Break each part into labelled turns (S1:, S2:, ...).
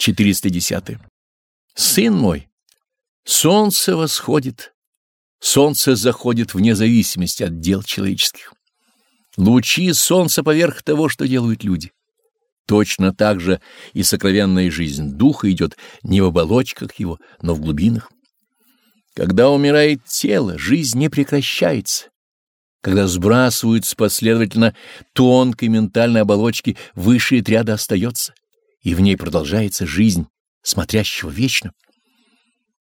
S1: 410. Сын мой, солнце восходит, солнце заходит вне зависимости от дел человеческих. Лучи солнца поверх того, что делают люди. Точно так же и сокровенная жизнь духа идет не в оболочках его, но в глубинах. Когда умирает тело, жизнь не прекращается. Когда сбрасываются последовательно тонкой ментальной оболочки, высший ряда остается, и в ней продолжается жизнь, смотрящего вечно.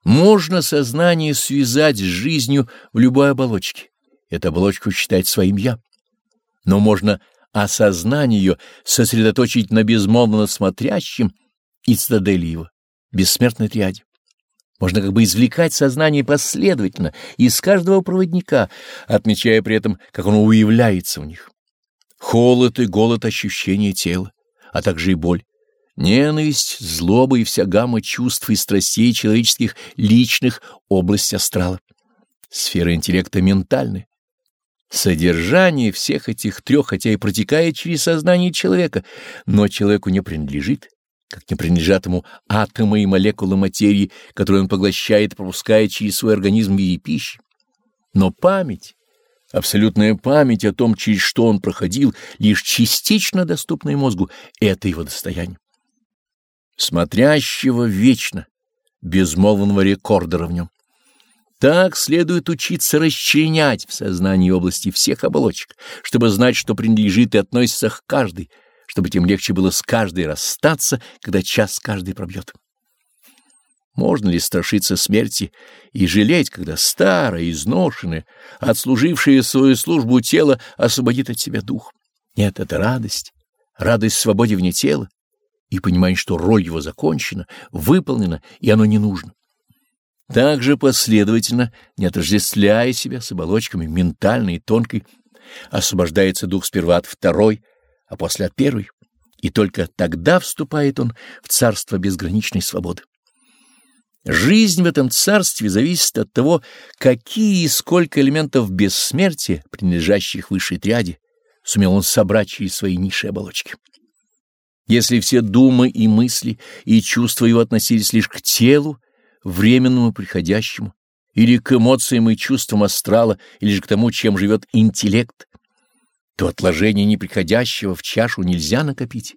S1: Можно сознание связать с жизнью в любой оболочке, эту оболочку считать своим «я». Но можно осознание ее сосредоточить на безмолвно смотрящем и цитадели его, бессмертной триаде. Можно как бы извлекать сознание последовательно из каждого проводника, отмечая при этом, как оно уявляется в них. Холод и голод ощущения тела, а также и боль. Ненависть, злоба и вся гамма чувств и страстей человеческих личных — область астрала. Сфера интеллекта ментальная. Содержание всех этих трех, хотя и протекает через сознание человека, но человеку не принадлежит как не принадлежат ему атомы и молекулы материи, которые он поглощает и пропускает через свой организм в виде пищи. Но память, абсолютная память о том, через что он проходил, лишь частично доступная мозгу, это его достояние. Смотрящего вечно, безмолвного рекордера в нем. Так следует учиться расчленять в сознании области всех оболочек, чтобы знать, что принадлежит и относится к каждой, чтобы тем легче было с каждой расстаться, когда час каждый пробьет. Можно ли страшиться смерти и жалеть, когда старое, изношенное, отслужившее свою службу тело освободит от себя дух? Нет, это радость, радость свободе вне тела и понимание, что роль его закончена, выполнена, и оно не нужно. Также последовательно, не отождествляя себя с оболочками ментальной и тонкой, освобождается дух сперва от второй, а после от первой, и только тогда вступает он в царство безграничной свободы. Жизнь в этом царстве зависит от того, какие и сколько элементов бессмертия, принадлежащих высшей триаде, сумел он собрать через свои низшие оболочки. Если все думы и мысли и чувства его относились лишь к телу, временному приходящему, или к эмоциям и чувствам астрала, или же к тому, чем живет интеллект, то отложение неприходящего в чашу нельзя накопить,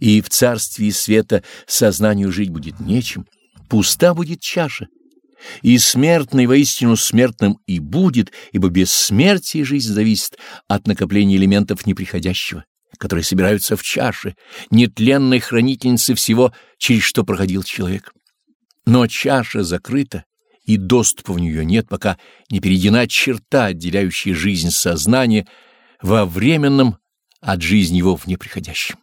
S1: и в царстве света сознанию жить будет нечем, пуста будет чаша, и смертный воистину смертным и будет, ибо бессмертие жизнь зависит от накопления элементов неприходящего, которые собираются в чаше, нетленной хранительницы всего, через что проходил человек. Но чаша закрыта, и доступа в нее нет, пока не перейдена черта, отделяющая жизнь сознания, во временном от жизни его в неприходящем.